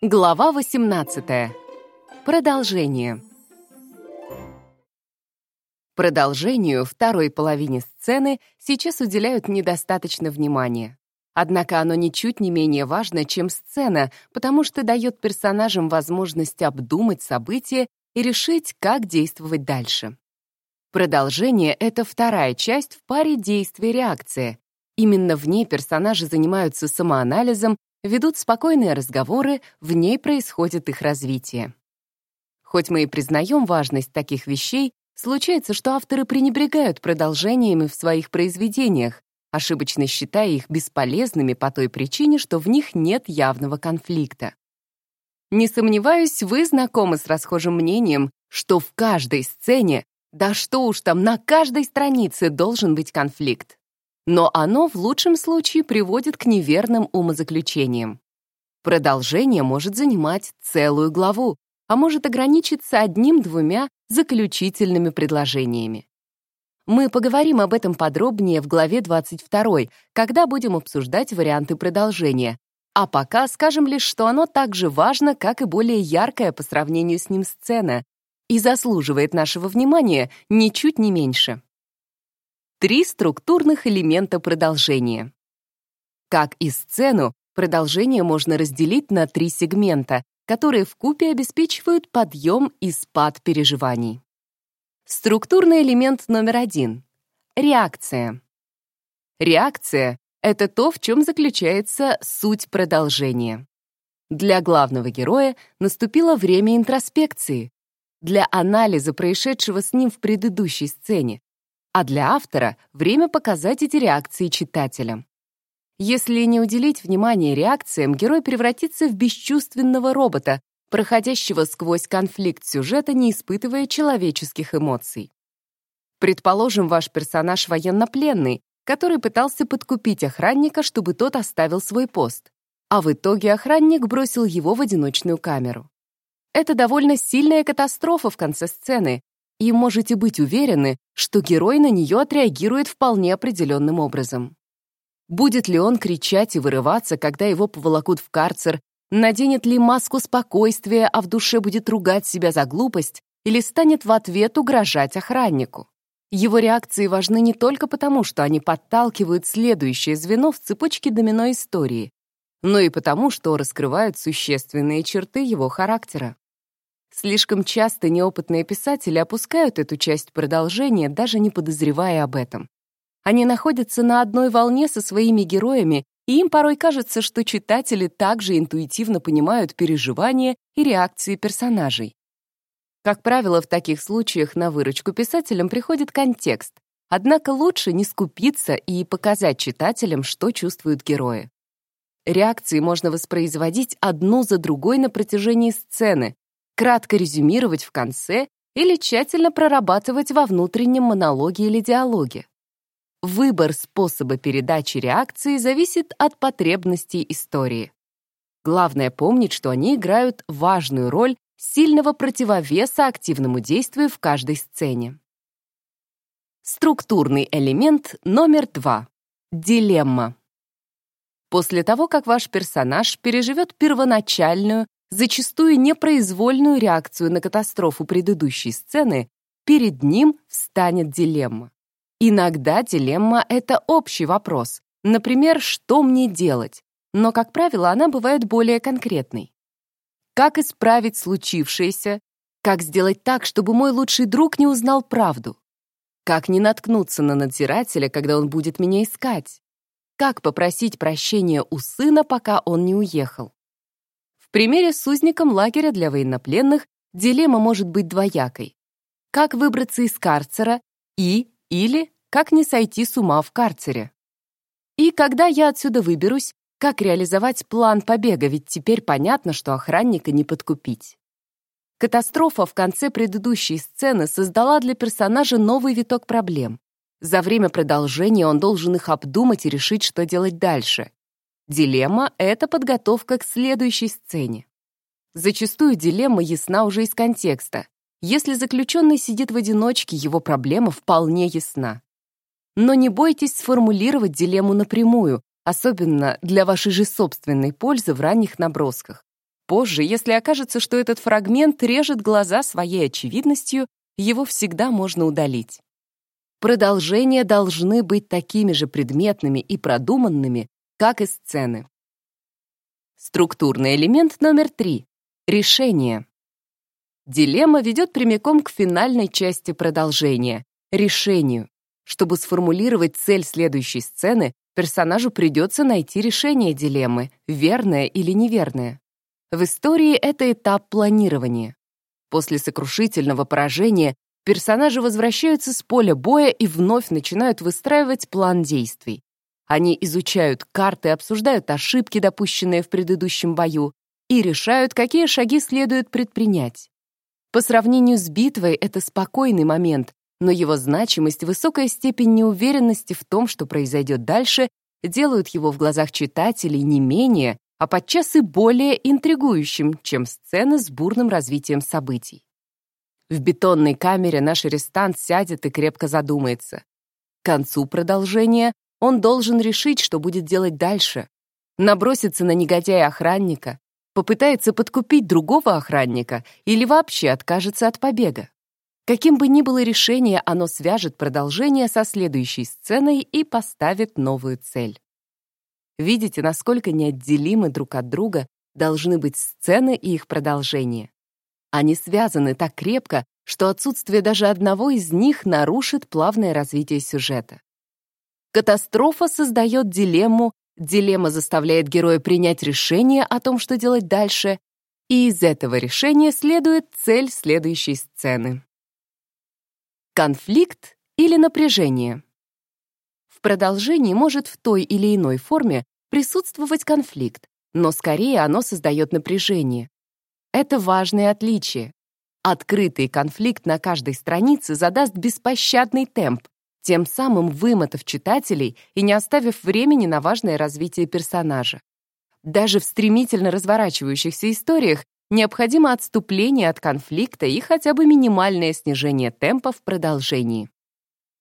Глава 18. Продолжение. Продолжению второй половине сцены сейчас уделяют недостаточно внимания. Однако оно ничуть не менее важно, чем сцена, потому что дает персонажам возможность обдумать события и решить, как действовать дальше. Продолжение — это вторая часть в паре действия-реакция. Именно в ней персонажи занимаются самоанализом ведут спокойные разговоры, в ней происходит их развитие. Хоть мы и признаем важность таких вещей, случается, что авторы пренебрегают продолжениями в своих произведениях, ошибочно считая их бесполезными по той причине, что в них нет явного конфликта. Не сомневаюсь, вы знакомы с расхожим мнением, что в каждой сцене, да что уж там, на каждой странице должен быть конфликт но оно в лучшем случае приводит к неверным умозаключениям. Продолжение может занимать целую главу, а может ограничиться одним-двумя заключительными предложениями. Мы поговорим об этом подробнее в главе 22, когда будем обсуждать варианты продолжения, а пока скажем лишь, что оно так же важно, как и более яркая по сравнению с ним сцена, и заслуживает нашего внимания ничуть не меньше. Три структурных элемента продолжения. Как и сцену, продолжение можно разделить на три сегмента, которые вкупе обеспечивают подъем и спад переживаний. Структурный элемент номер один — реакция. Реакция — это то, в чем заключается суть продолжения. Для главного героя наступило время интроспекции, для анализа происшедшего с ним в предыдущей сцене, а для автора — время показать эти реакции читателям. Если не уделить внимания реакциям, герой превратится в бесчувственного робота, проходящего сквозь конфликт сюжета, не испытывая человеческих эмоций. Предположим, ваш персонаж военнопленный, который пытался подкупить охранника, чтобы тот оставил свой пост, а в итоге охранник бросил его в одиночную камеру. Это довольно сильная катастрофа в конце сцены, и можете быть уверены, что герой на нее отреагирует вполне определенным образом. Будет ли он кричать и вырываться, когда его поволокут в карцер, наденет ли маску спокойствия, а в душе будет ругать себя за глупость, или станет в ответ угрожать охраннику. Его реакции важны не только потому, что они подталкивают следующее звено в цепочке домино истории, но и потому, что раскрывают существенные черты его характера. Слишком часто неопытные писатели опускают эту часть продолжения, даже не подозревая об этом. Они находятся на одной волне со своими героями, и им порой кажется, что читатели также интуитивно понимают переживания и реакции персонажей. Как правило, в таких случаях на выручку писателям приходит контекст, однако лучше не скупиться и показать читателям, что чувствуют герои. Реакции можно воспроизводить одну за другой на протяжении сцены, кратко резюмировать в конце или тщательно прорабатывать во внутреннем монологе или диалоге. Выбор способа передачи реакции зависит от потребностей истории. Главное помнить, что они играют важную роль сильного противовеса активному действию в каждой сцене. Структурный элемент номер два. Дилемма. После того, как ваш персонаж переживет первоначальную, зачастую непроизвольную реакцию на катастрофу предыдущей сцены, перед ним встанет дилемма. Иногда дилемма — это общий вопрос, например, что мне делать, но, как правило, она бывает более конкретной. Как исправить случившееся? Как сделать так, чтобы мой лучший друг не узнал правду? Как не наткнуться на надзирателя, когда он будет меня искать? Как попросить прощения у сына, пока он не уехал? В примере с узником лагеря для военнопленных дилемма может быть двоякой. Как выбраться из карцера и или как не сойти с ума в карцере. И когда я отсюда выберусь, как реализовать план побега, ведь теперь понятно, что охранника не подкупить. Катастрофа в конце предыдущей сцены создала для персонажа новый виток проблем. За время продолжения он должен их обдумать и решить, что делать дальше. Дилемма — это подготовка к следующей сцене. Зачастую дилемма ясна уже из контекста. Если заключенный сидит в одиночке, его проблема вполне ясна. Но не бойтесь сформулировать дилемму напрямую, особенно для вашей же собственной пользы в ранних набросках. Позже, если окажется, что этот фрагмент режет глаза своей очевидностью, его всегда можно удалить. Продолжения должны быть такими же предметными и продуманными, как и сцены. Структурный элемент номер три — решение. Дилемма ведет прямиком к финальной части продолжения — решению. Чтобы сформулировать цель следующей сцены, персонажу придется найти решение дилеммы, верное или неверное. В истории это этап планирования. После сокрушительного поражения персонажи возвращаются с поля боя и вновь начинают выстраивать план действий. Они изучают карты, обсуждают ошибки, допущенные в предыдущем бою, и решают, какие шаги следует предпринять. По сравнению с битвой это спокойный момент, но его значимость, высокая степень неуверенности в том, что произойдет дальше, делают его в глазах читателей не менее, а подчас и более интригующим, чем сцены с бурным развитием событий. В бетонной камере наш арестант сядет и крепко задумается. К концу продолжения он должен решить, что будет делать дальше. Наброситься на негодяя-охранника, попытается подкупить другого охранника или вообще откажется от побега. Каким бы ни было решение, оно свяжет продолжение со следующей сценой и поставит новую цель. Видите, насколько неотделимы друг от друга должны быть сцены и их продолжение. Они связаны так крепко, что отсутствие даже одного из них нарушит плавное развитие сюжета. Катастрофа создает дилемму, дилемма заставляет героя принять решение о том, что делать дальше, и из этого решения следует цель следующей сцены. Конфликт или напряжение. В продолжении может в той или иной форме присутствовать конфликт, но скорее оно создает напряжение. Это важное отличие. Открытый конфликт на каждой странице задаст беспощадный темп, тем самым вымотав читателей и не оставив времени на важное развитие персонажа. Даже в стремительно разворачивающихся историях необходимо отступление от конфликта и хотя бы минимальное снижение темпа в продолжении.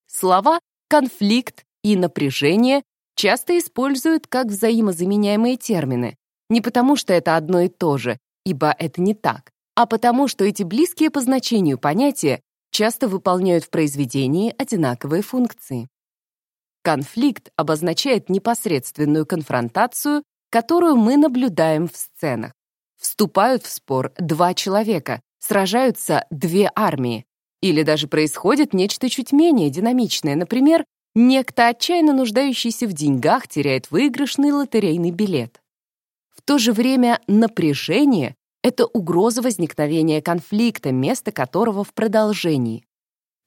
Слова «конфликт» и «напряжение» часто используют как взаимозаменяемые термины, не потому что это одно и то же, ибо это не так, а потому что эти близкие по значению понятия часто выполняют в произведении одинаковые функции. Конфликт обозначает непосредственную конфронтацию, которую мы наблюдаем в сценах. Вступают в спор два человека, сражаются две армии, или даже происходит нечто чуть менее динамичное, например, некто, отчаянно нуждающийся в деньгах, теряет выигрышный лотерейный билет. В то же время напряжение — это угроза возникновения конфликта, место которого в продолжении.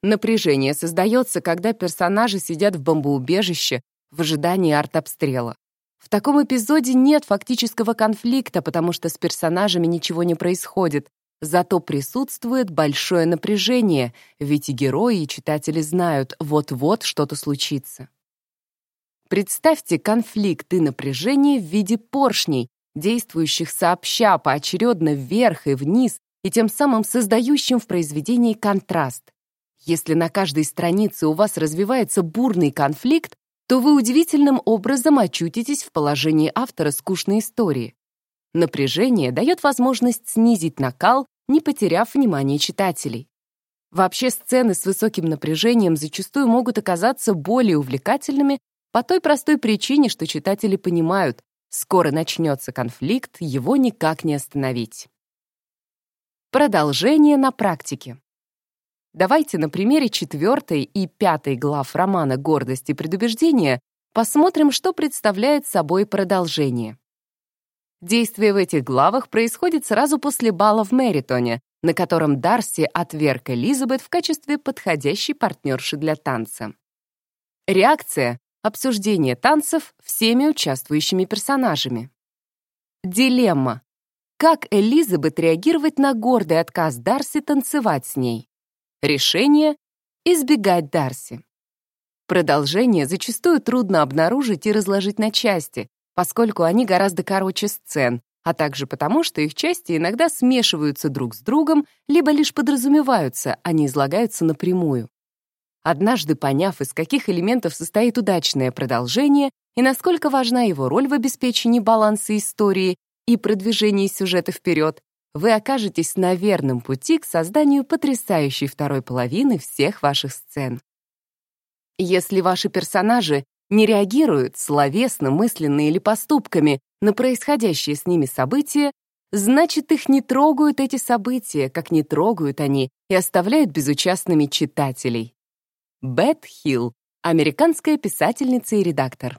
Напряжение создается, когда персонажи сидят в бомбоубежище в ожидании артобстрела. В таком эпизоде нет фактического конфликта, потому что с персонажами ничего не происходит, Зато присутствует большое напряжение, ведь и герои, и читатели знают, вот-вот что-то случится. Представьте конфликт и напряжение в виде поршней, действующих сообща поочередно вверх и вниз, и тем самым создающим в произведении контраст. Если на каждой странице у вас развивается бурный конфликт, то вы удивительным образом очутитесь в положении автора скучной истории. Напряжение дает возможность снизить накал, не потеряв внимание читателей. Вообще сцены с высоким напряжением зачастую могут оказаться более увлекательными по той простой причине, что читатели понимают, скоро начнется конфликт, его никак не остановить. Продолжение на практике. Давайте на примере четвертой и пятой глав романа «Гордость и предубеждение» посмотрим, что представляет собой продолжение. Действие в этих главах происходит сразу после бала в Мэритоне, на котором Дарси отверг Элизабет в качестве подходящей партнерши для танца. Реакция — обсуждение танцев всеми участвующими персонажами. Дилемма. Как Элизабет реагировать на гордый отказ Дарси танцевать с ней? Решение — избегать Дарси. Продолжение зачастую трудно обнаружить и разложить на части, поскольку они гораздо короче сцен, а также потому, что их части иногда смешиваются друг с другом, либо лишь подразумеваются, а не излагаются напрямую. Однажды поняв, из каких элементов состоит удачное продолжение и насколько важна его роль в обеспечении баланса истории, и продвижении сюжета вперед, вы окажетесь на верном пути к созданию потрясающей второй половины всех ваших сцен. Если ваши персонажи не реагируют словесно, мысленно или поступками на происходящие с ними события, значит, их не трогают эти события, как не трогают они и оставляют безучастными читателей. Бет Хилл, американская писательница и редактор.